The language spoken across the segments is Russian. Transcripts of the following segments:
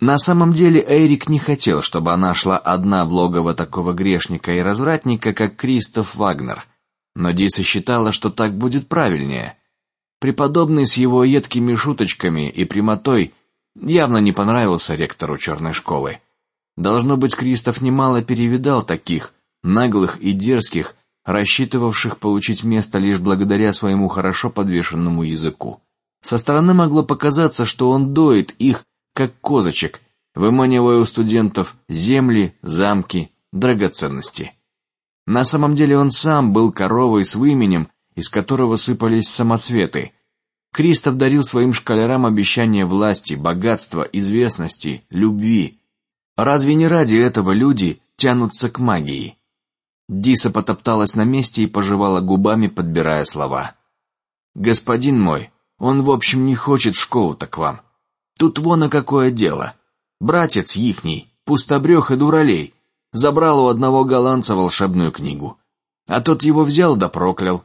На самом деле Эрик не хотел, чтобы она шла одна в логово такого грешника и развратника, как Кристоф Вагнер, но Диса считала, что так будет правильнее. Преподобный с его едкими шуточками и прямотой явно не понравился ректору черной школы. Должно быть, Кристоф немало перевидал таких наглых и дерзких, рассчитывавших получить место лишь благодаря своему хорошо подвешенному языку. Со стороны могло показаться, что он доит их, как козочек, выманивая у студентов земли, замки, драгоценности. На самом деле он сам был коровой с выменем, из которого сыпались самоцветы. Кристоф дарил своим школярам обещания власти, богатства, известности, любви. Разве не ради этого люди тянутся к магии? Диса потопталась на месте и пожевала губами, подбирая слова. Господин мой, он в общем не хочет в школу-то к вам. Тут вон на какое дело. Братец ихний, пустобрех и дуралей, забрал у одного голландца волшебную книгу, а тот его взял да проклял.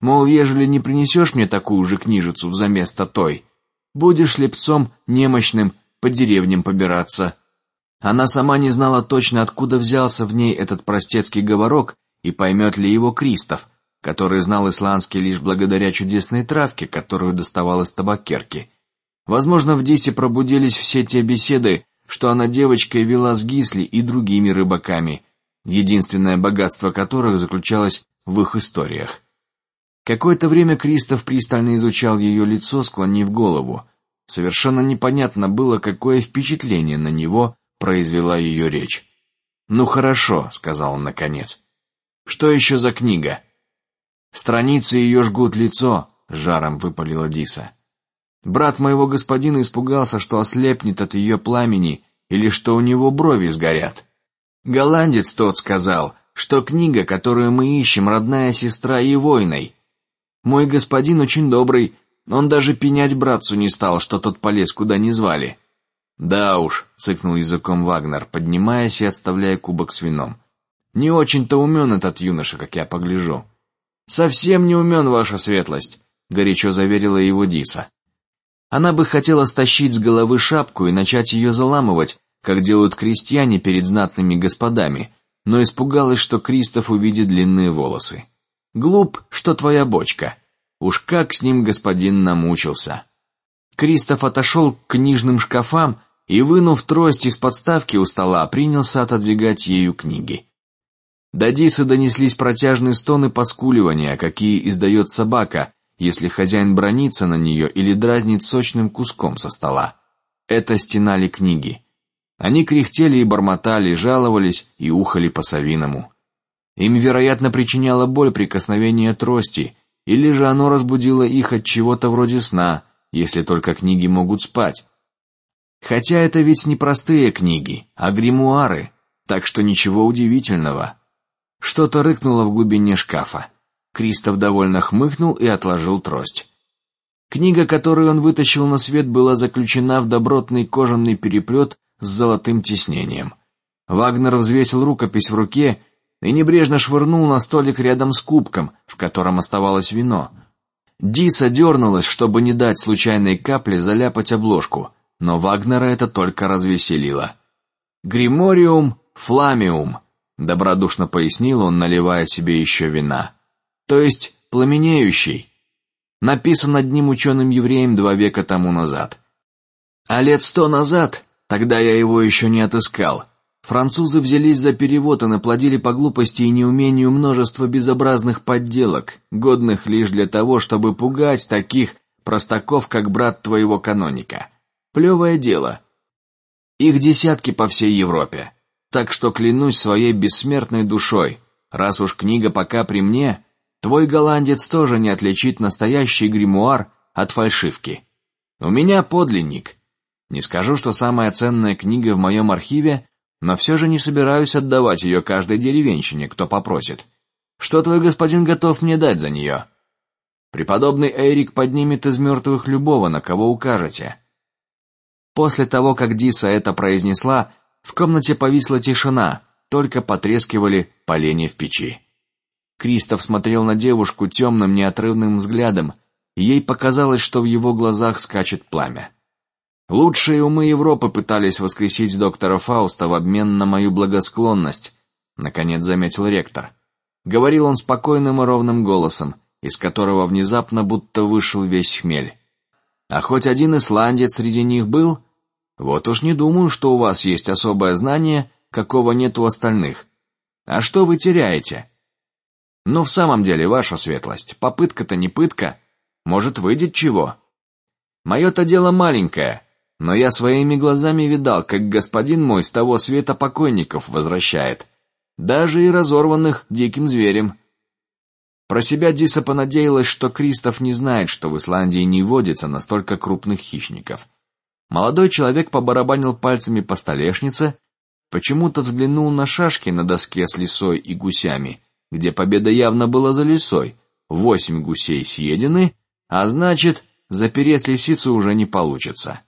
Мол, ежели не принесешь мне такую же книжицу взаместо той, будешь слепцом немощным по деревням побираться. Она сама не знала точно, откуда взялся в ней этот простецкий говорок и поймет ли его Кристоф, который знал исландский лишь благодаря чудесной травке, которую доставал из табакерки. Возможно, в Дисе пробудились все те беседы, что она девочкой вела с Гисли и другими рыбаками, единственное богатство которых заключалось в их историях. Какое-то время Кристоф пристально изучал ее лицо, склонив голову. Совершенно непонятно было, какое впечатление на него произвела ее речь. Ну хорошо, сказал он наконец. Что еще за книга? Страницы ее жгут лицо, жаром выпалила Диса. Брат моего господина испугался, что ослепнет от ее пламени или что у него брови сгорят. Голландец тот сказал, что книга, которую мы ищем, родная сестра и войной. Мой господин очень добрый, он даже пенять братцу не стал, что тот полез куда не звали. Да уж, цыкнул языком Вагнер, поднимаясь и отставляя кубок с вином. Не очень-то умен этот юноша, как я погляжу. Совсем не умен, ваша светлость, горячо заверила его Диса. Она бы хотела стащить с головы шапку и начать ее заламывать, как делают крестьяне перед знатными господами, но испугалась, что Кристоф увидит длинные волосы. Глуп, что твоя бочка. Уж как с ним господин намучился. Кристоф отошел к книжным шкафам и, вынув трость из подставки у стола, принялся отодвигать ею книги. До Дисы донеслись протяжные стоны поскуливания, какие издает собака, если хозяин бронится на нее или дразнит сочным куском со стола. Это стенали книги. Они кряхтели и бормотали, жаловались и ухали по совиному. Им, вероятно, причиняло боль прикосновение трости, или же оно разбудило их от чего-то вроде сна, если только книги могут спать. Хотя это ведь не простые книги, а гримуары, так что ничего удивительного. Что-то рыкнуло в глубине шкафа. Кристоф довольно хмыкнул и отложил трость. Книга, которую он вытащил на свет, была заключена в добротный кожаный переплет с золотым тиснением. Вагнер взвесил рукопись в руке и небрежно швырнул на столик рядом с кубком, в котором оставалось вино. Диса дернулась, чтобы не дать случайной капле заляпать обложку но Вагнера это только развеселило. Гримориум фламиум, добродушно пояснил он, наливая себе еще вина. То есть пламенеющий. Написан одним ученым евреем два века тому назад. А лет сто назад, тогда я его еще не отыскал. Французы взялись за перевод и наплодили по глупости и неумению множество безобразных подделок, годных лишь для того, чтобы пугать таких простаков, как брат твоего каноника. Плевое дело. Их десятки по всей Европе. Так что клянусь своей бессмертной душой, раз уж книга пока при мне, твой голландец тоже не отличит настоящий гримуар от фальшивки. У меня подлинник. Не скажу, что самая ценная книга в моем архиве, но все же не собираюсь отдавать ее каждой деревенщине, кто попросит. Что твой господин готов мне дать за нее? Преподобный Эрик поднимет из мертвых любого, на кого укажете. После того, как Диса это произнесла, в комнате повисла тишина, только потрескивали поленья в печи. Кристоф смотрел на девушку темным неотрывным взглядом, и ей показалось, что в его глазах скачет пламя. Лучшие умы Европы пытались воскресить доктора Фауста в обмен на мою благосклонность. Наконец заметил ректор. Говорил он спокойным и ровным голосом, из которого внезапно будто вышел весь хмель. А хоть один исландец среди них был, вот уж не думаю, что у вас есть особое знание, какого нет у остальных. А что вы теряете? Ну в самом деле, ваша светлость, попытка-то не пытка, может выйдет чего. Мое-то дело маленькое, но я своими глазами видал, как господин мой с того света покойников возвращает, даже и разорванных диким зверем. Про себя Диса понадеялась, что Кристоф не знает, что в Исландии не водится настолько крупных хищников. Молодой человек побарабанил пальцами по столешнице, почему-то взглянул на шашки на доске с лисой и гусями, где победа явно была за лисой. Восемь гусей съедены, а значит, запереть лисицу уже не получится.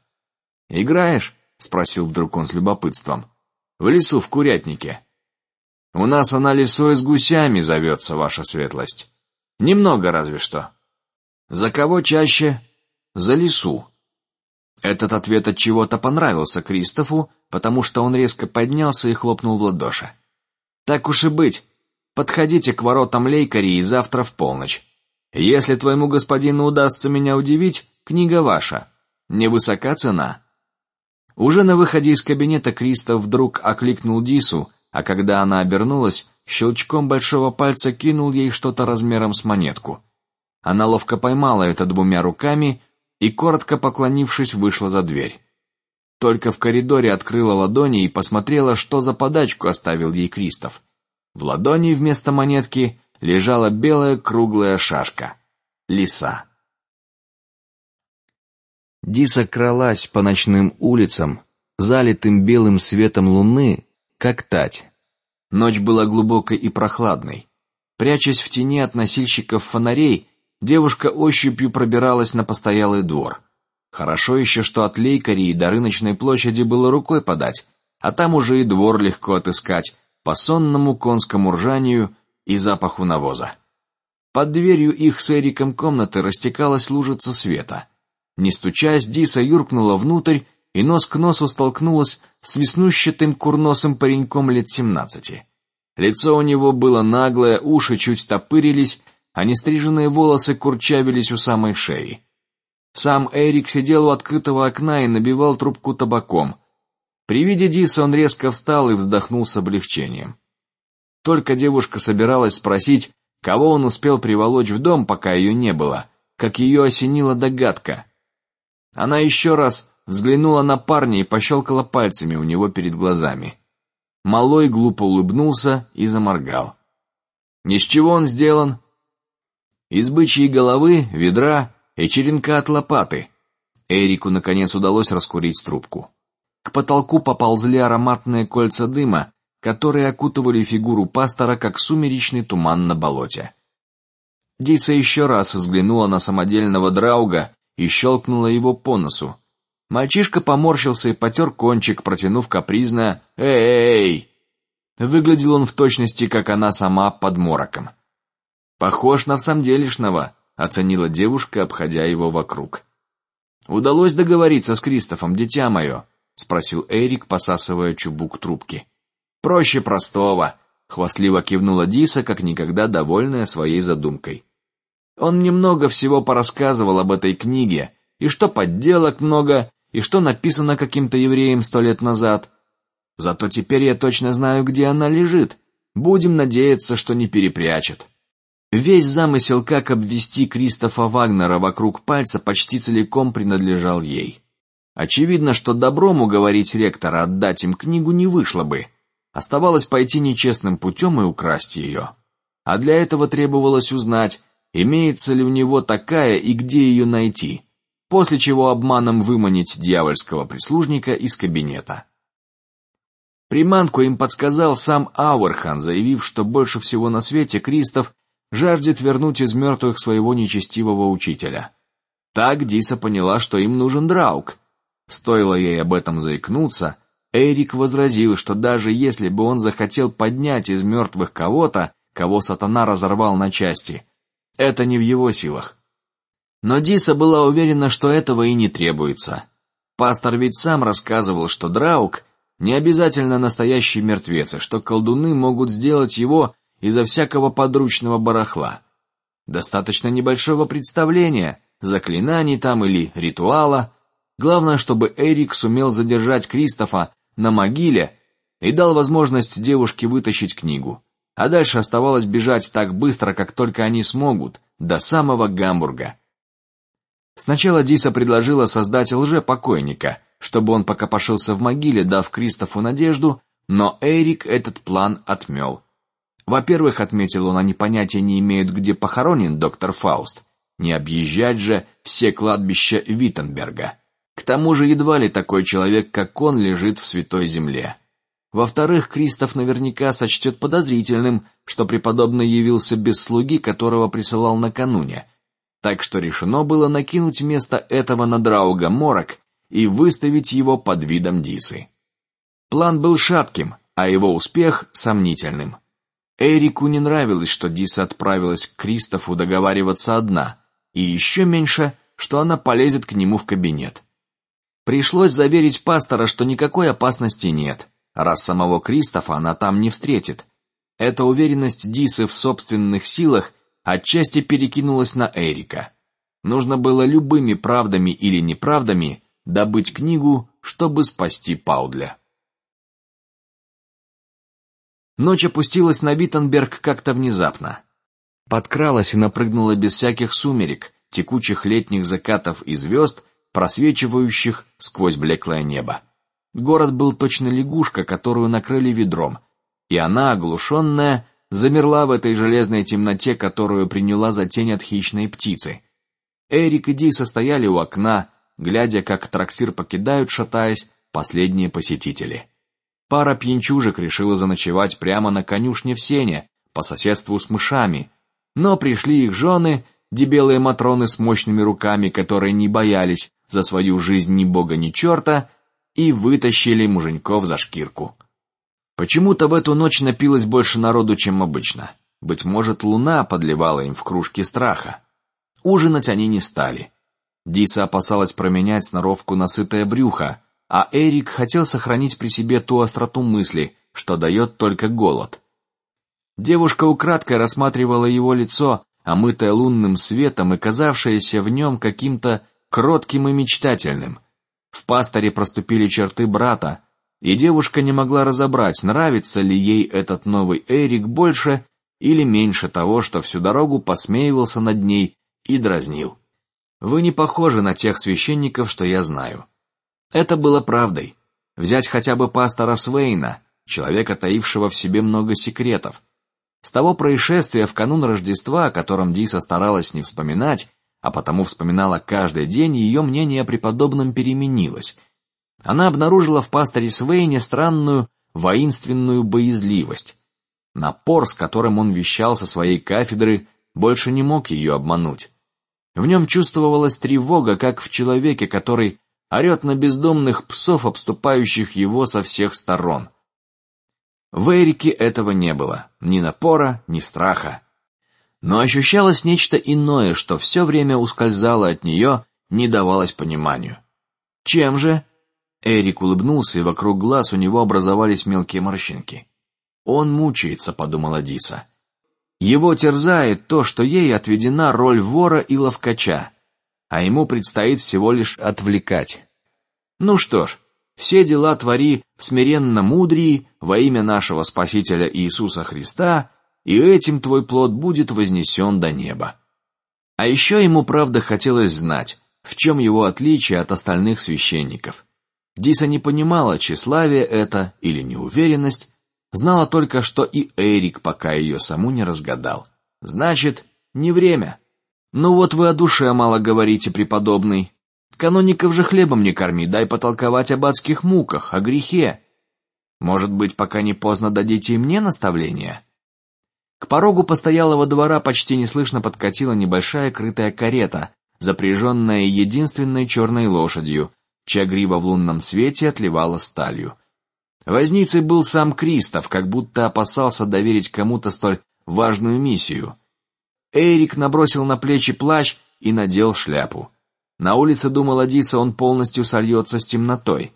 Играешь? спросил вдруг он с любопытством. В лесу в курятнике. У нас она лисой с гусями зовется, ваша светлость. Немного разве что. За кого чаще? За лису. Этот ответ от чего-то понравился Кристофу, потому что он резко поднялся и хлопнул в ладоши. Так уж и быть, подходите к воротам Лейкари завтра в полночь. Если твоему господину удастся меня удивить, книга ваша. Невысока цена. Уже на выходе из кабинета Кристоф вдруг окликнул Дису, а когда она обернулась, щелчком большого пальца кинул ей что-то размером с монетку. Она ловко поймала это двумя руками и коротко поклонившись вышла за дверь. Только в коридоре открыла ладони и посмотрела, что за подачку оставил ей Кристоф. В ладони вместо монетки лежала белая круглая шашка, лиса. Диса кралась по ночным улицам, залитым белым светом луны, как тать. Ночь была глубокой и прохладной. Прячась в тени от носильщиков фонарей, девушка ощупью пробиралась на постоялый двор. Хорошо еще, что от Лейкари до рыночной площади было рукой подать, а там уже и двор легко отыскать по сонному конскому ржанию и запаху навоза. Под дверью их с Эриком комнаты растекалась лужица света. Не стучась, Диса юркнула внутрь и нос к носу столкнулась с веснущатым курносым пареньком лет семнадцати. Лицо у него было наглое, уши чуть топырились, а нестриженные волосы курчавились у самой шеи. Сам Эрик сидел у открытого окна и набивал трубку табаком. При виде Диса он резко встал и вздохнул с облегчением. Только девушка собиралась спросить, кого он успел приволочь в дом, пока ее не было, как ее осенила догадка. Она еще раз взглянула на парня и пощелкала пальцами у него перед глазами. Малой глупо улыбнулся и заморгал. Из чего он сделан? Из бычьей головы, ведра и черенка от лопаты. Эрику наконец удалось раскурить трубку. К потолку поползли ароматные кольца дыма, которые окутывали фигуру пастора, как сумеречный туман на болоте. Диса еще раз взглянула на самодельного драуга и щелкнула его по носу. Мальчишка поморщился и потер кончик, протянув капризно «Эй!». Выглядел он в точности, как она сама под мороком. Похож на всамделишного, оценила девушка, обходя его вокруг. Удалось договориться с Кристофом, дитя мое, спросил Эрик, посасывая чубук трубки. Проще простого, хвастливо кивнула Диса, как никогда довольная своей задумкой. Он немного всего порассказывал об этой книге, и что подделок много, и что написано каким-то евреем сто лет назад. Зато теперь я точно знаю, где она лежит. Будем надеяться, что не перепрячет. Весь замысел, как обвести Кристофа Вагнера вокруг пальца, почти целиком принадлежал ей. Очевидно, что добром уговорить ректора отдать им книгу не вышло бы. Оставалось пойти нечестным путем и украсть ее. А для этого требовалось узнать, имеется ли у него такая и где ее найти, после чего обманом выманить дьявольского прислужника из кабинета. Приманку им подсказал сам Ауэрхан, заявив, что больше всего на свете Кристоф жаждет вернуть из мертвых своего нечестивого учителя. Так Диса поняла, что им нужен Драук. Стоило ей об этом заикнуться, Эрик возразил, что даже если бы он захотел поднять из мертвых кого-то, кого сатана разорвал на части, это не в его силах. Но Диса была уверена, что этого и не требуется. Пастор ведь сам рассказывал, что Драук не обязательно настоящий мертвец, и что колдуны могут сделать его изо всякого подручного барахла. Достаточно небольшого представления, заклинаний там или ритуала. Главное, чтобы Эрик сумел задержать Кристофа на могиле и дал возможность девушке вытащить книгу. А дальше оставалось бежать так быстро, как только они смогут, до самого Гамбурга. Сначала Диса предложила создать лже-покойника, чтобы он пока пошился в могиле, дав Кристофу надежду, но Эрик этот план отмел. Во-первых, отметил он, они понятия не имеют, где похоронен доктор Фауст. Не объезжать же все кладбища Виттенберга. К тому же едва ли такой человек, как он, лежит в святой земле. Во-вторых, Кристоф наверняка сочтет подозрительным, что преподобный явился без слуги, которого присылал накануне. Так что решено было накинуть вместо этого на Драуга морок и выставить его под видом Дисы. План был шатким, а его успех сомнительным. Эрику не нравилось, что Диса отправилась к Кристофу договариваться одна, и еще меньше, что она полезет к нему в кабинет. Пришлось заверить пастора, что никакой опасности нет, раз самого Кристофа она там не встретит. Эта уверенность Дисы в собственных силах отчасти перекинулась на Эрика. Нужно было любыми правдами или неправдами добыть книгу, чтобы спасти Паудля. Ночь опустилась на Виттенберг как-то внезапно. Подкралась и напрыгнула без всяких сумерек, текучих летних закатов и звезд, просвечивающих сквозь блеклое небо. Город был точно лягушка, которую накрыли ведром, и она, оглушенная, замерла в этой железной темноте, которую приняла за тень от хищной птицы. Эрик и Ди стояли у окна, глядя, как трактир покидают, шатаясь, последние посетители. Пара пьянчужек решила заночевать прямо на конюшне в сене, по соседству с мышами, но пришли их жены, дебелые матроны с мощными руками, которые не боялись за свою жизнь ни бога ни черта, и вытащили муженьков за шкирку. Почему-то в эту ночь напилось больше народу, чем обычно. Быть может, луна подливала им в кружки страха. Ужинать они не стали. Диса опасалась променять сноровку на сытое брюхо, а Эрик хотел сохранить при себе ту остроту мысли, что дает только голод. Девушка украдкой рассматривала его лицо, омытое лунным светом и казавшееся в нем каким-то кротким и мечтательным. В пасторе проступили черты брата, и девушка не могла разобрать, нравится ли ей этот новый Эрик больше или меньше того, что всю дорогу посмеивался над ней и дразнил. Вы не похожи на тех священников, что я знаю. Это было правдой. Взять хотя бы пастора Свейна, человека, таившего в себе много секретов. С того происшествия в канун Рождества, о котором Диса старалась не вспоминать, а потому вспоминала каждый день, ее мнение о преподобном переменилось. Она обнаружила в пасторе Свейне странную воинственную боязливость. Напор, с которым он вещал со своей кафедры, больше не мог ее обмануть. В нем чувствовалась тревога, как в человеке, который орет на бездомных псов, обступающих его со всех сторон. В Эрике этого не было, ни напора, ни страха, но ощущалось нечто иное, что все время ускользало от нее, не давалось пониманию. Чем же? Эрик улыбнулся, и вокруг глаз у него образовались мелкие морщинки. Он мучается, подумала Диса. Его терзает то, что ей отведена роль вора и ловкача а ему предстоит всего лишь отвлекать. Ну что ж, все дела твори смиренно мудрии во имя нашего Спасителя Иисуса Христа, и этим твой плод будет вознесен до неба. А еще ему правда хотелось знать, в чем его отличие от остальных священников. Диса не понимала, тщеславие это или неуверенность, знала только, что и Эрик пока ее саму не разгадал. Значит, не время. Ну вот вы о душе мало говорите, преподобный. Каноников же хлебом не корми, дай потолковать об адских муках, о грехе. Может быть, пока не поздно дадите и мне наставления? К порогу постоялого двора почти неслышно подкатила небольшая крытая карета, запряженная единственной черной лошадью, чья грива в лунном свете отливала сталью. Возницей был сам Кристоф, как будто опасался доверить кому-то столь важную миссию. Эрик набросил на плечи плащ и надел шляпу. На улице, думала Диса, он полностью сольется с темнотой.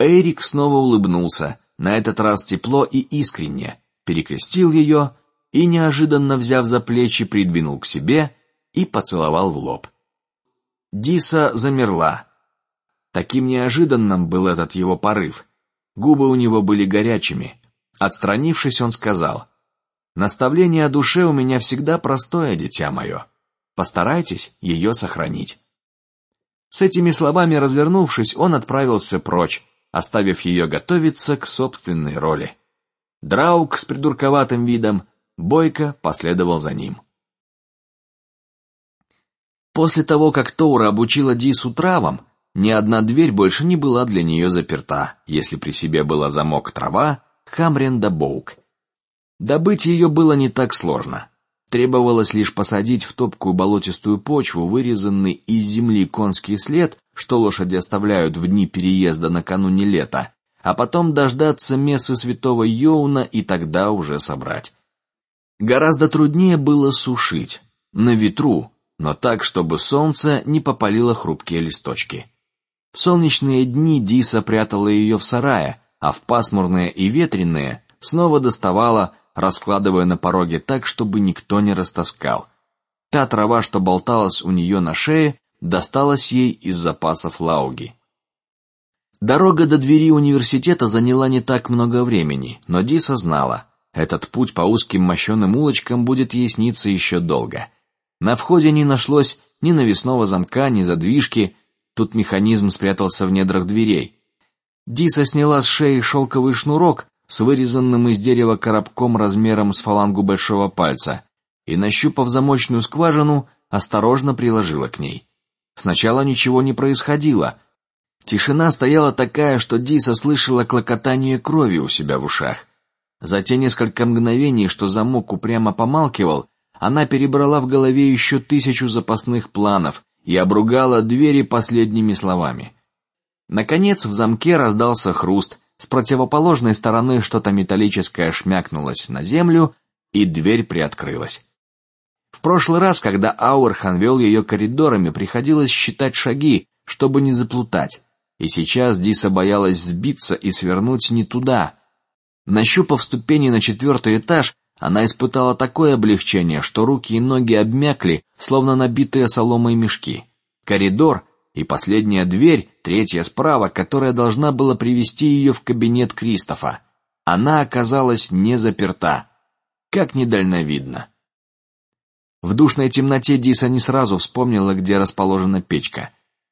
Эрик снова улыбнулся, на этот раз тепло и искренне, перекрестил ее и неожиданно взяв за плечи, придвинул к себе и поцеловал в лоб. Диса замерла. Таким неожиданным был этот его порыв. Губы у него были горячими. Отстранившись, он сказал: "Наставление о душе у меня всегда простое, дитя мое. Постарайтесь ее сохранить". С этими словами, развернувшись, он отправился прочь, оставив ее готовиться к собственной роли. Драук с придурковатым видом бойко последовал за ним. После того, как Тоура обучила Дису травам, ни одна дверь больше не была для нее заперта, если при себе была замок трава, хамрен да боук. Добыть ее было не так сложно. Требовалось лишь посадить в топкую болотистую почву вырезанный из земли конский след, что лошади оставляют в дни переезда накануне лета, а потом дождаться мессы святого Йоуна и тогда уже собрать. Гораздо труднее было сушить на ветру, но так, чтобы солнце не попалило хрупкие листочки. В солнечные дни Диса прятала ее в сарае, а в пасмурные и ветреные снова доставала раскладывая на пороге так, чтобы никто не растаскал. Та трава, что болталась у нее на шее, досталась ей из запасов лауги. Дорога до двери университета заняла не так много времени, но Диса знала, этот путь по узким мощеным улочкам будет ей сниться еще долго. На входе не нашлось ни навесного замка, ни задвижки. Тут механизм спрятался в недрах дверей. Диса сняла с шеи шелковый шнурок, с вырезанным из дерева коробком размером с фалангу большого пальца и, нащупав замочную скважину, осторожно приложила к ней. Сначала ничего не происходило. Тишина стояла такая, что Диса слышала клокотание крови у себя в ушах. За те несколько мгновений, что замок упрямо помалкивал, она перебрала в голове еще тысячу запасных планов и обругала двери последними словами. Наконец в замке раздался хруст, с противоположной стороны что-то металлическое шмякнулось на землю, и дверь приоткрылась. В прошлый раз, когда Ауэрхан вел ее коридорами, приходилось считать шаги, чтобы не заплутать, и сейчас Диса боялась сбиться и свернуть не туда. Нащупав ступени на четвертый этаж, она испытала такое облегчение, что руки и ноги обмякли, словно набитые соломой мешки. Коридор и последняя дверь, третья справа, которая должна была привести ее в кабинет Кристофа. Она оказалась не заперта, как недальновидно. В душной темноте Диса не сразу вспомнила, где расположена печка.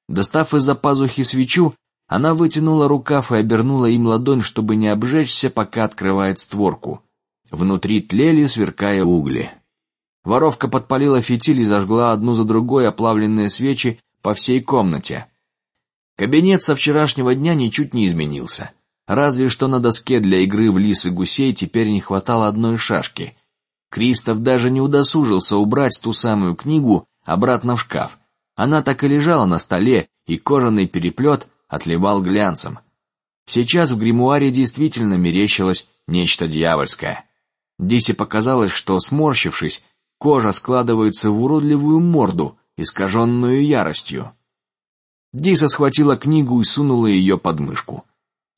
Достав из-за пазухи свечу, она вытянула рукав и обернула им ладонь, чтобы не обжечься, пока открывает створку. Внутри тлели, сверкая угли. Воровка подпалила фитиль и зажгла одну за другой оплавленные свечи, по всей комнате. Кабинет со вчерашнего дня ничуть не изменился, разве что на доске для игры в лис и гусей теперь не хватало одной шашки. Кристоф даже не удосужился убрать ту самую книгу обратно в шкаф. Она так и лежала на столе, и кожаный переплет отливал глянцем. Сейчас в гримуаре действительно мерещилось нечто дьявольское. Дисе показалось, что сморщившись, кожа складывается в уродливую морду, искаженную яростью. Диса схватила книгу и сунула ее под мышку.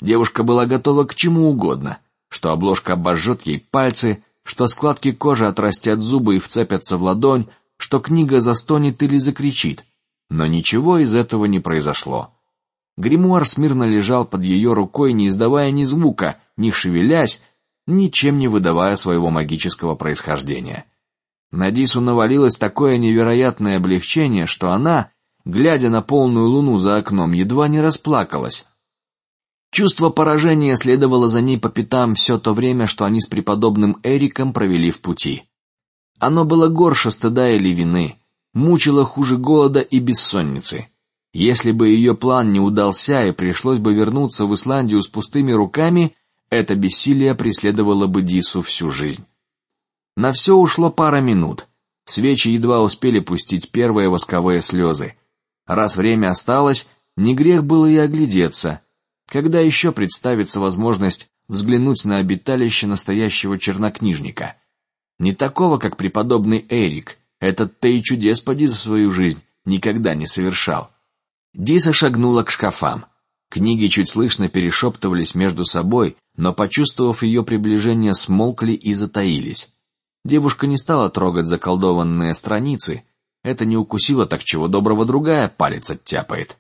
Девушка была готова к чему угодно, что обложка обожжет ей пальцы, что складки кожи отрастят зубы и вцепятся в ладонь, что книга застонет или закричит, но ничего из этого не произошло. Гримуар смирно лежал под ее рукой, не издавая ни звука, не шевелясь, ничем не выдавая своего магического происхождения. На Дису навалилось такое невероятное облегчение, что она, глядя на полную луну за окном, едва не расплакалась. Чувство поражения следовало за ней по пятам все то время, что они с преподобным Эриком провели в пути. Оно было горше стыда или вины, мучило хуже голода и бессонницы. Если бы ее план не удался и пришлось бы вернуться в Исландию с пустыми руками, это бессилие преследовало бы Дису всю жизнь. На все ушло пара минут. Свечи едва успели пустить первые восковые слезы. Раз время осталось, не грех было и оглядеться. Когда еще представится возможность взглянуть на обиталище настоящего чернокнижника? Не такого, как преподобный Эрик. Этот-то и чудес поди за свою жизнь никогда не совершал. Диса шагнула к шкафам. Книги чуть слышно перешептывались между собой, но почувствовав ее приближение, смолкли и затаились. Девушка не стала трогать заколдованные страницы. Это не укусило, так чего доброго другая палец оттяпает.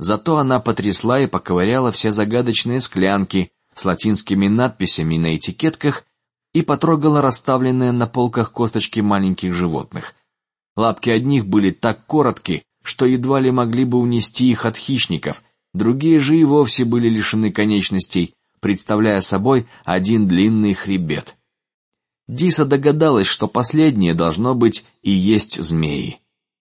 Зато она потрясла и поковыряла все загадочные склянки с латинскими надписями на этикетках и потрогала расставленные на полках косточки маленьких животных. Лапки одних были так коротки, что едва ли могли бы унести их от хищников, другие же и вовсе были лишены конечностей, представляя собой один длинный хребет. Диса догадалась, что последнее должно быть и есть змеи.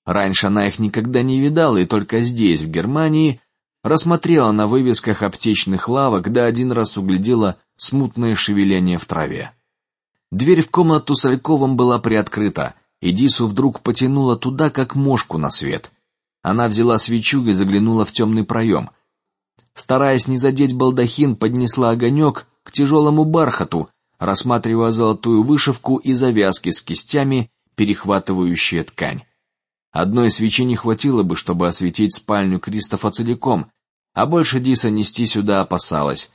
Раньше она их никогда не видала, и только здесь, в Германии, рассмотрела на вывесках аптечных лавок, да один раз углядела смутное шевеление в траве. Дверь в комнату с Альковым была приоткрыта, и Дису вдруг потянула туда, как мошку на свет. Она взяла свечу и заглянула в темный проем. Стараясь не задеть балдахин, поднесла огонек к тяжелому бархату, рассматривая золотую вышивку и завязки с кистями, перехватывающие ткань. Одной свечи не хватило бы, чтобы осветить спальню Кристофа целиком, а больше Диса нести сюда опасалась,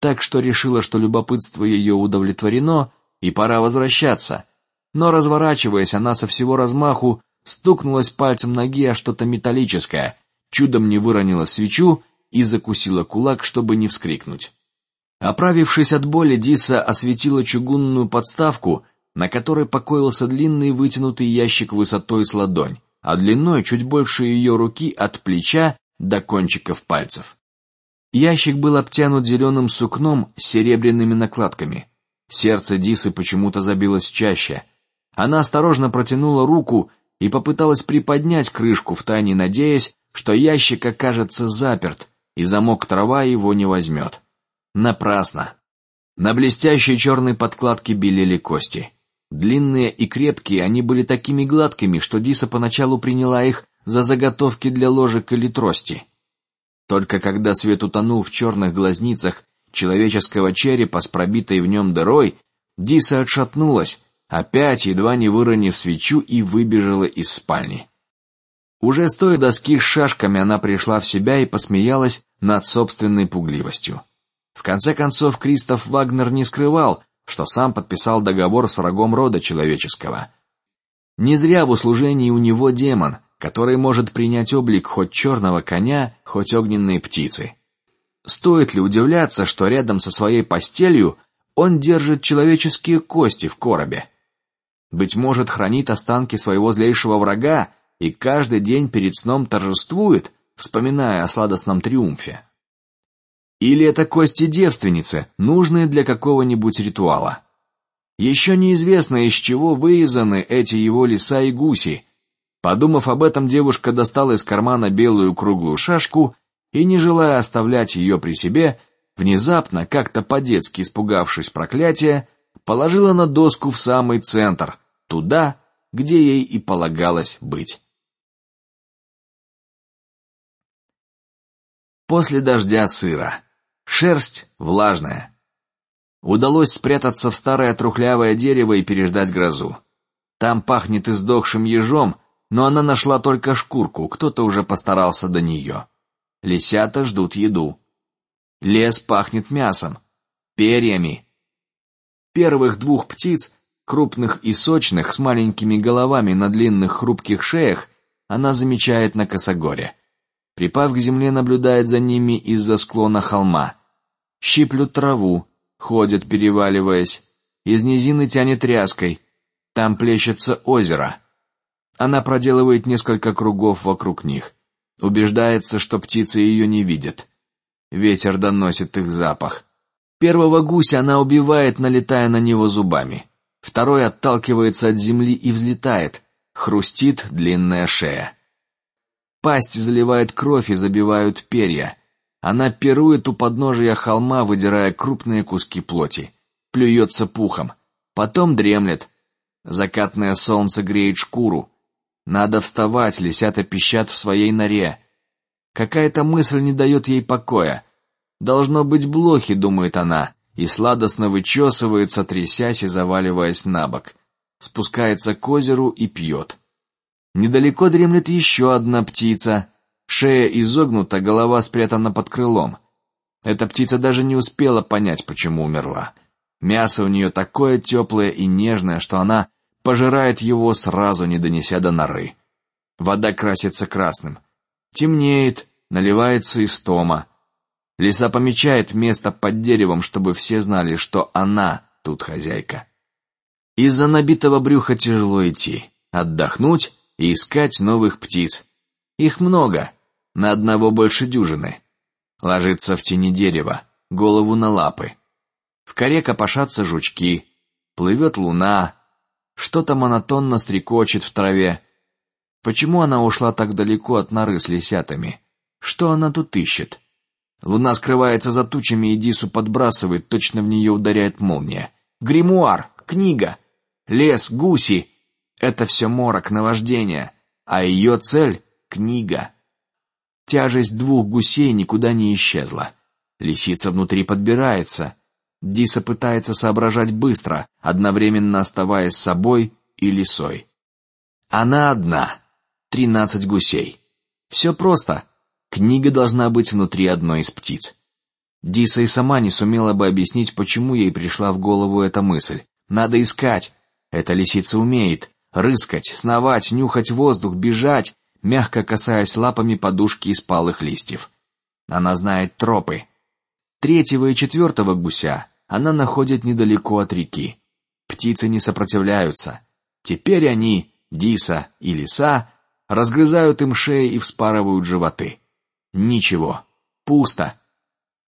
так что решила, что любопытство ее удовлетворено и пора возвращаться. Но разворачиваясь, она со всего размаху стукнулась пальцем ноги о что-то металлическое, чудом не выронила свечу и закусила кулак, чтобы не вскрикнуть. Оправившись от боли, Диса осветила чугунную подставку, на которой покоился длинный вытянутый ящик высотой с ладонь, а длиной чуть больше ее руки от плеча до кончиков пальцев. Ящик был обтянут зеленым сукном с серебряными накладками. Сердце Дисы почему-то забилось чаще. Она осторожно протянула руку и попыталась приподнять крышку, втайне надеясь, что ящик окажется заперт и замок трава его не возьмет. Напрасно. На блестящей черной подкладке белели кости. Длинные и крепкие, они были такими гладкими, что Диса поначалу приняла их за заготовки для ложек или трости. Только когда свет утонул в черных глазницах человеческого черепа с пробитой в нем дырой, Диса отшатнулась, опять едва не выронив свечу и выбежала из спальни. Уже стоя доски с шашками, она пришла в себя и посмеялась над собственной пугливостью. В конце концов, Кристоф Вагнер не скрывал, что сам подписал договор с врагом рода человеческого. Не зря в услужении у него демон, который может принять облик хоть черного коня, хоть огненной птицы. Стоит ли удивляться, что рядом со своей постелью он держит человеческие кости в коробе? Быть может, хранит останки своего злейшего врага и каждый день перед сном торжествует, вспоминая о сладостном триумфе. Или это кости девственницы, нужные для какого-нибудь ритуала. Еще неизвестно, из чего вырезаны эти его лиса и гуси. Подумав об этом, девушка достала из кармана белую круглую шашку и, не желая оставлять ее при себе, внезапно, как-то по-детски испугавшись проклятия, положила на доску в самый центр, туда, где ей и полагалось быть. После дождя сыро, шерсть влажная. Удалось спрятаться в старое трухлявое дерево и переждать грозу. Там пахнет издохшим ежом, но она нашла только шкурку, кто-то уже постарался до нее. Лисята ждут еду. Лес пахнет мясом, перьями. Первых двух птиц, крупных и сочных, с маленькими головами на длинных хрупких шеях, она замечает на косогоре. Припав к земле, наблюдает за ними из-за склона холма. Щиплют траву, ходят, переваливаясь. Из низины тянет тряской. Там плещется озеро. Она проделывает несколько кругов вокруг них, убеждается, что птицы ее не видят. Ветер доносит их запах. Первого гуся она убивает, налетая на него зубами. Второй отталкивается от земли и взлетает. Хрустит длинная шея. Пасть заливает кровь и забивают перья. Она пирует у подножия холма, выдирая крупные куски плоти, плюется пухом, потом дремлет. Закатное солнце греет шкуру. Надо вставать, лисята пищат в своей норе. Какая-то мысль не дает ей покоя. Должно быть блохи, думает она, и сладостно вычесывается, трясясь и заваливаясь на бок. Спускается к озеру и пьет. Недалеко дремлет еще одна птица. Шея изогнута, голова спрятана под крылом. Эта птица даже не успела понять, почему умерла. Мясо у нее такое теплое и нежное, что она пожирает его сразу, не донеся до норы. Вода красится красным, темнеет, наливается истома. Лиса помечает место под деревом, чтобы все знали, что она тут хозяйка. Из-за набитого брюха тяжело идти, отдохнуть и искать новых птиц. Их много, на одного больше дюжины. Ложится в тени дерева, голову на лапы. В коре копошатся жучки, плывет луна, что-то монотонно стрекочет в траве. Почему она ушла так далеко от норы с лисятами? Что она тут ищет? Луна скрывается за тучами и Дису подбрасывает, точно в нее ударяет молния. Гримуар, книга, лес, гуси — это все морок, наваждение, а ее цель — книга. Тяжесть двух гусей никуда не исчезла. Лисица внутри подбирается. Диса пытается соображать быстро, одновременно оставаясь собой и лисой. Она одна, тринадцать гусей. Все просто. Книга должна быть внутри одной из птиц. Диса и сама не сумела бы объяснить, почему ей пришла в голову эта мысль. Надо искать. Эта лисица умеет рыскать, сновать, нюхать воздух, бежать, мягко касаясь лапами подушки из палых листьев. Она знает тропы. Третьего и четвертого гуся она находит недалеко от реки. Птицы не сопротивляются. Теперь они, Диса и Лиса, разгрызают им шеи и вспарывают животы. Ничего, пусто.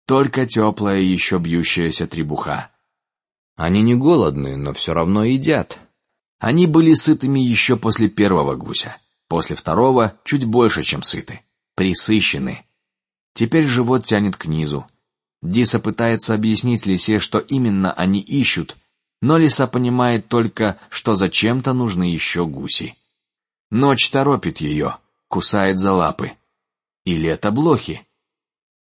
Только теплая еще бьющаяся требуха. Они не голодны, но все равно едят. Они были сытыми еще после первого гуся. После второго чуть больше, чем сыты, присыщены. Теперь живот тянет к низу. Диса пытается объяснить Лисе, что именно они ищут, но Лиса понимает только, что зачем-то нужны еще гуси. Ночь торопит ее, кусает за лапы. Или это блохи?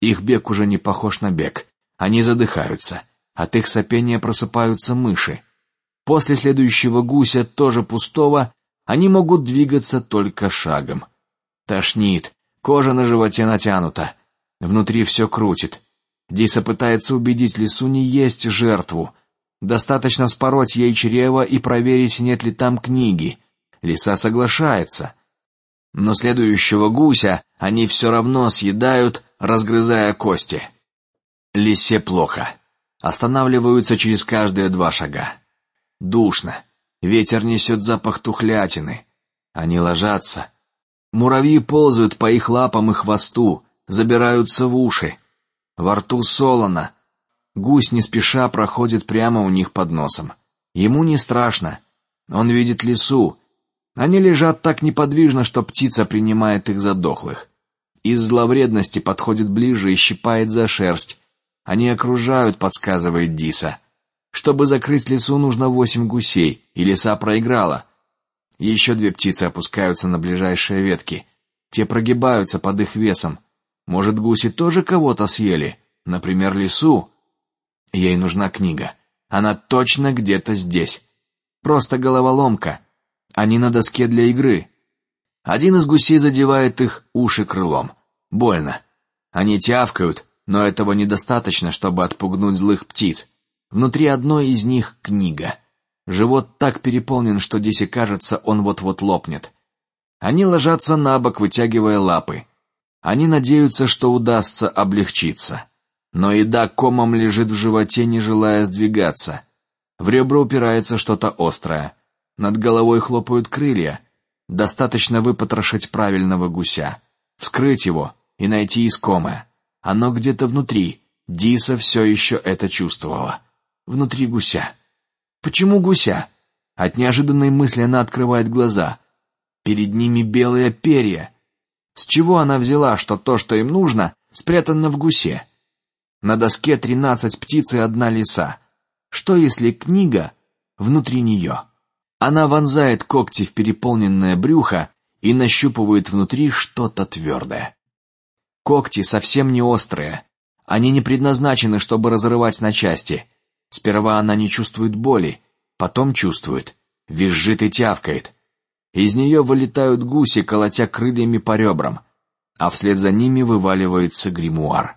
Их бег уже не похож на бег. Они задыхаются. От их сопения просыпаются мыши. После следующего гуся, тоже пустого, они могут двигаться только шагом. Тошнит, кожа на животе натянута, внутри все крутит. Диса пытается убедить лису не есть жертву. Достаточно спороть ей чрево и проверить, нет ли там книги. Лиса соглашается. Но следующего гуся они все равно съедают, разгрызая кости. Лисе плохо. Останавливаются через каждые два шага. Душно. Ветер несет запах тухлятины. Они ложатся. Муравьи ползают по их лапам и хвосту, забираются в уши. Во рту солоно. Гусь не спеша проходит прямо у них под носом. Ему не страшно. Он видит лису. Они лежат так неподвижно, что птица принимает их за дохлых. Из зловредности подходит ближе и щипает за шерсть. Они окружают, подсказывает Диса. Чтобы закрыть лесу, нужно восемь гусей, и лиса проиграла. Еще две птицы опускаются на ближайшие ветки. Те прогибаются под их весом. Может, гуси тоже кого-то съели, например, лису? Ей нужна книга. Она точно где-то здесь. Просто головоломка, не на доске для игры. Один из гусей задевает их уши крылом. Больно. Они тявкают, но этого недостаточно, чтобы отпугнуть злых птиц. Внутри одной из них книга. Живот так переполнен, что Дисе кажется, он вот-вот лопнет. Они ложатся на бок, вытягивая лапы. Они надеются, что удастся облегчиться, но еда комом лежит в животе, не желая сдвигаться. В ребра упирается что-то острое. Над головой хлопают крылья. Достаточно выпотрошить правильного гуся, вскрыть его и найти искомое. Оно где-то внутри. Диса все еще это чувствовала внутри гуся. Почему гуся? От неожиданной мысли она открывает глаза. Перед ними белые перья. С чего она взяла, что то, что им нужно, спрятано в гусе? На доске тринадцать птиц и одна лиса. Что если книга внутри нее? Она вонзает когти в переполненное брюхо и нащупывает внутри что-то твердое. Когти совсем не острые, они не предназначены, чтобы разрывать на части. Сперва она не чувствует боли, потом чувствует, визжит и тявкает. Из нее вылетают гуси, колотя крыльями по ребрам. а вслед за ними вываливается гримуар.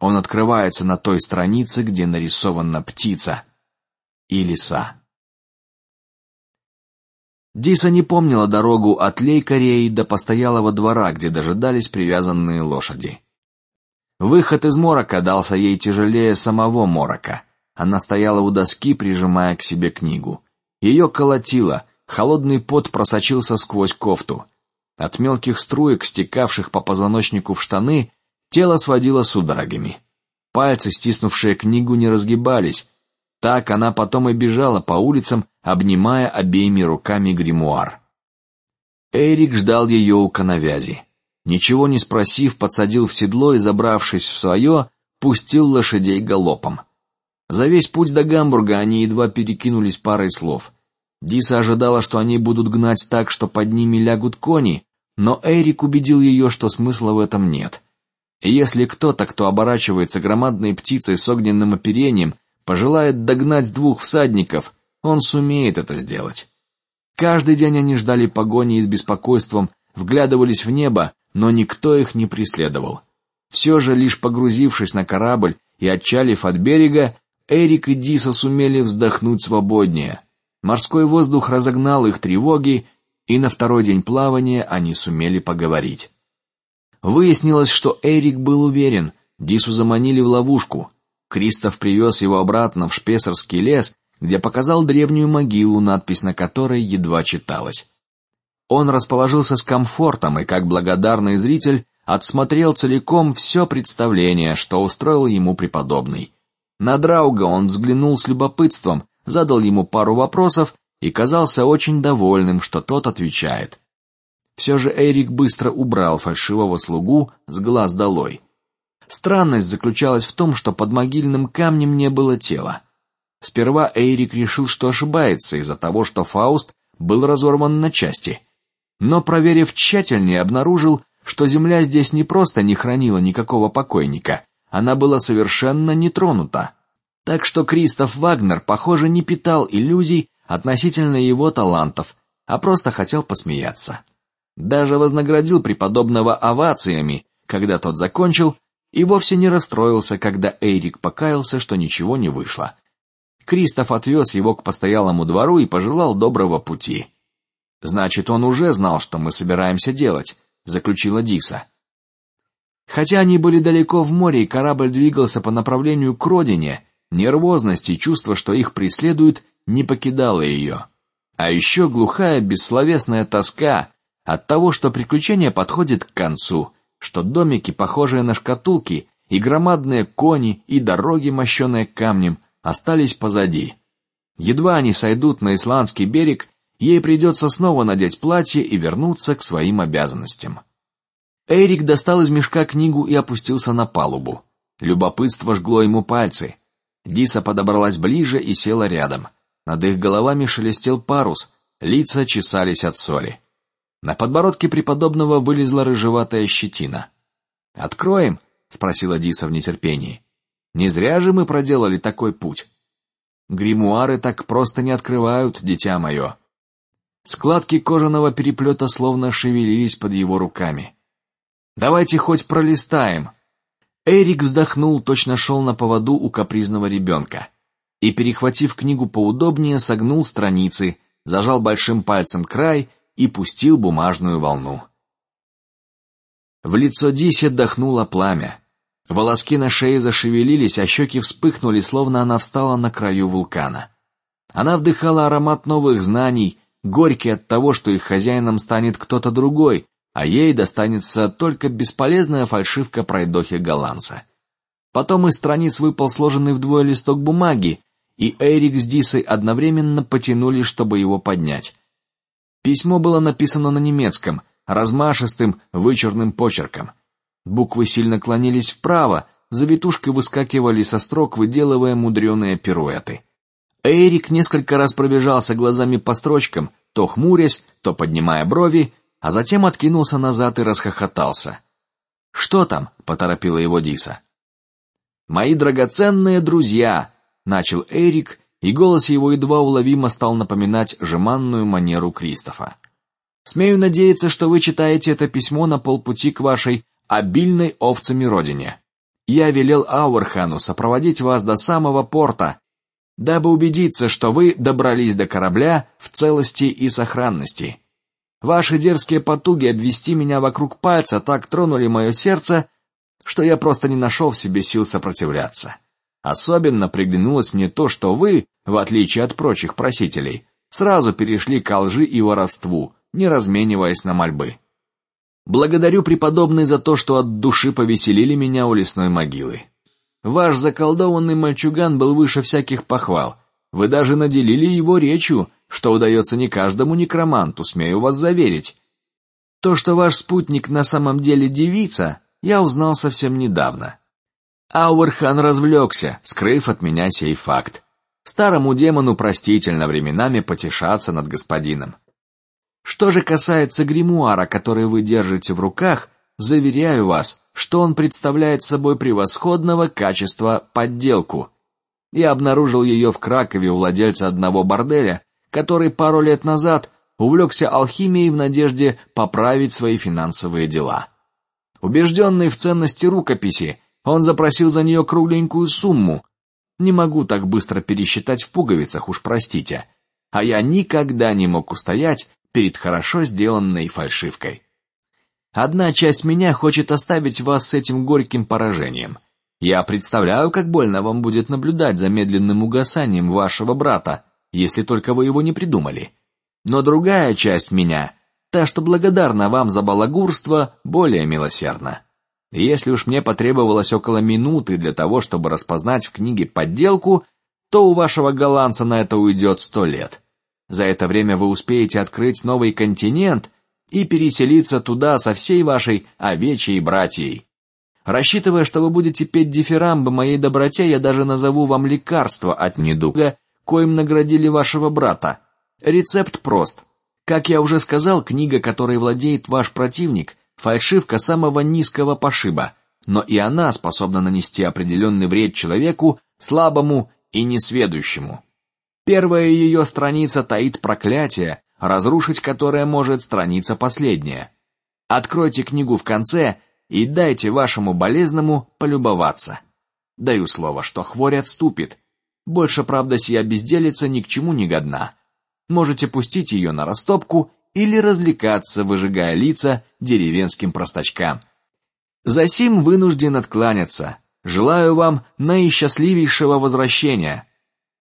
Он открывается на той странице, где нарисована птица и лиса. Диса не помнила дорогу от Лейкореи до постоялого двора, где дожидались привязанные лошади. Выход из морока дался ей тяжелее самого морока. Она стояла у доски, прижимая к себе книгу. Ее колотило, холодный пот просочился сквозь кофту. От мелких струек, стекавших по позвоночнику в штаны, тело сводило судорогами. Пальцы, стиснувшие книгу, не разгибались. Так она потом и бежала по улицам, обнимая обеими руками гримуар. Эрик ждал ее у канавязи. Ничего не спросив, подсадил в седло и, забравшись в свое, пустил лошадей галопом. За весь путь до Гамбурга они едва перекинулись парой слов. Диса ожидала, что они будут гнать так, что под ними лягут кони, но Эрик убедил ее, что смысла в этом нет. Если кто-то, кто оборачивается громадной птицей с огненным оперением, пожелает догнать двух всадников, он сумеет это сделать. Каждый день они ждали погони и с беспокойством вглядывались в небо, но никто их не преследовал. Все же, лишь погрузившись на корабль и отчалив от берега, Эрик и Диса сумели вздохнуть свободнее. Морской воздух разогнал их тревоги, и на второй день плавания они сумели поговорить. Выяснилось, что Эрик был уверен, Дису заманили в ловушку. Кристоф привез его обратно в Шпесарский лес, где показал древнюю могилу, надпись на которой едва читалась. Он расположился с комфортом и, как благодарный зритель, отсмотрел целиком все представление, что устроил ему преподобный. На Драуга он взглянул с любопытством, задал ему пару вопросов и казался очень довольным, что тот отвечает. Все же Эрик быстро убрал фальшивого слугу с глаз долой. Странность заключалась в том, что под могильным камнем не было тела. Сперва Эрик решил, что ошибается из-за того, что Фауст был разорван на части, но проверив тщательнее, обнаружил, что земля здесь не просто не хранила никакого покойника, она была совершенно не тронута. Так что Кристоф Вагнер, похоже, не питал иллюзий относительно его талантов, а просто хотел посмеяться. Даже вознаградил преподобного овациями, когда тот закончил, и вовсе не расстроился, когда Эрик покаялся, что ничего не вышло. Кристоф отвез его к постоялому двору и пожелал доброго пути. Значит, он уже знал, что мы собираемся делать, заключила Диса. Хотя они были далеко в море и корабль двигался по направлению к родине, нервозность и чувство, что их преследуют, не покидало ее. А еще глухая бессловесная тоска от того, что приключение подходит к концу, что домики, похожие на шкатулки, и громадные кони и дороги, мощенные камнем, остались позади. Едва они сойдут на исландский берег, ей придется снова надеть платье и вернуться к своим обязанностям. Эрик достал из мешка книгу и опустился на палубу. Любопытство жгло ему пальцы. Диса подобралась ближе и села рядом. Над их головами шелестел парус, лица чесались от соли. На подбородке преподобного вылезла рыжеватая щетина. Откроем? спросила Диса в нетерпении. Не зря же мы проделали такой путь. Гримуары так просто не открывают, дитя мое. Складки кожаного переплета словно шевелились под его руками. Давайте хоть пролистаем. Эрик вздохнул, точно шел на поводу у капризного ребенка, и перехватив книгу поудобнее, согнул страницы, зажал большим пальцем край и пустил бумажную волну. В лицо Диси отдохнуло пламя. Волоски на шее зашевелились, а щеки вспыхнули, словно она встала на краю вулкана. Она вдыхала аромат новых знаний, горький от того, что их хозяином станет кто-то другой, а ей достанется только бесполезная фальшивка пройдохи голландца. Потом из страниц выпал сложенный вдвое листок бумаги, и Эрик с Дисой одновременно потянули, чтобы его поднять. Письмо было написано на немецком, размашистым, вычурным почерком. Буквы сильно клонились вправо, завитушки выскакивали со строк, выделывая мудреные пируэты. Эрик несколько раз пробежался глазами по строчкам, то хмурясь, то поднимая брови, а затем откинулся назад и расхохотался. Что там? поторопила его Диса. Мои драгоценные друзья, начал Эрик и голос его едва уловимо стал напоминать жеманную манеру Кристофа. Смею надеяться, что вы читаете это письмо на полпути к вашей обильной овцами родине. Я велел Ауэрхану сопроводить вас до самого порта, дабы убедиться, что вы добрались до корабля в целости и сохранности. Ваши дерзкие потуги обвести меня вокруг пальца так тронули мое сердце, что я просто не нашел в себе сил сопротивляться. Особенно приглянулось мне то, что вы, в отличие от прочих просителей, сразу перешли к лжи и воровству, не размениваясь на мольбы. Благодарю преподобный за то, что от души повеселили меня у лесной могилы. Ваш заколдованный мальчуган был выше всяких похвал. Вы даже наделили его речью, что удается не каждому некроманту, смею вас заверить. То, что ваш спутник на самом деле девица, я узнал совсем недавно. Ауэрхан развлекся, скрыв от меня сей факт. Старому демону простительно временами потешаться над господином. Что же касается гримуара, который вы держите в руках, заверяю вас, что он представляет собой превосходного качества подделку. Я обнаружил ее в Кракове у владельца одного борделя, который пару лет назад увлекся алхимией в надежде поправить свои финансовые дела. Убежденный в ценности рукописи, он запросил за нее кругленькую сумму. Не могу так быстро пересчитать в пуговицах, уж простите. А я никогда не мог устоять перед хорошо сделанной фальшивкой. Одна часть меня хочет оставить вас с этим горьким поражением. Я представляю, как больно вам будет наблюдать за медленным угасанием вашего брата, если только вы его не придумали. Но другая часть меня, та, что благодарна вам за балагурство, более милосердна. Если уж мне потребовалось около минуты для того, чтобы распознать в книге подделку, то у вашего голландца на это уйдет сто лет. За это время вы успеете открыть новый континент и переселиться туда со всей вашей овечьей братьей. Рассчитывая, что вы будете петь дифирамбы моей доброте, я даже назову вам лекарство от недуга, коим наградили вашего брата. Рецепт прост. Как я уже сказал, книга, которой владеет ваш противник, фальшивка самого низкого пошиба, но и она способна нанести определенный вред человеку слабому и несведущему. Первая ее страница таит проклятие, разрушить которое может страница последняя. Откройте книгу в конце и дайте вашему болезному полюбоваться. Даю слово, что хворь отступит. Больше, правда, сия безделица ни к чему не годна. Можете пустить ее на растопку или развлекаться, выжигая лица деревенским простачкам. Засим вынужден откланяться. Желаю вам наисчастливейшего возвращения.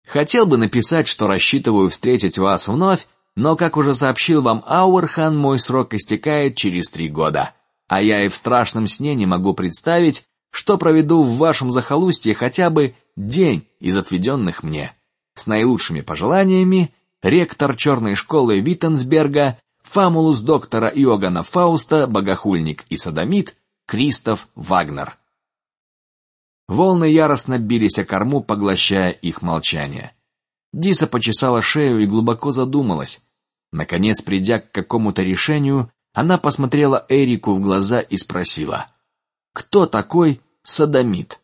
Хотел бы написать, что рассчитываю встретить вас вновь, но, как уже сообщил вам Ауэрхан, мой срок истекает через три года, а я и в страшном сне не могу представить, что проведу в вашем захолустье хотя бы день из отведенных мне. С наилучшими пожеланиями, ректор черной школы Виттенсберга, фамулус доктора Иоганна Фауста, богохульник и садомит Кристоф Вагнер. Волны яростно бились о корму, поглощая их молчание. Диса почесала шею и глубоко задумалась. Наконец, придя к какому-то решению, она посмотрела Эрику в глаза и спросила: "Кто такой садомит?"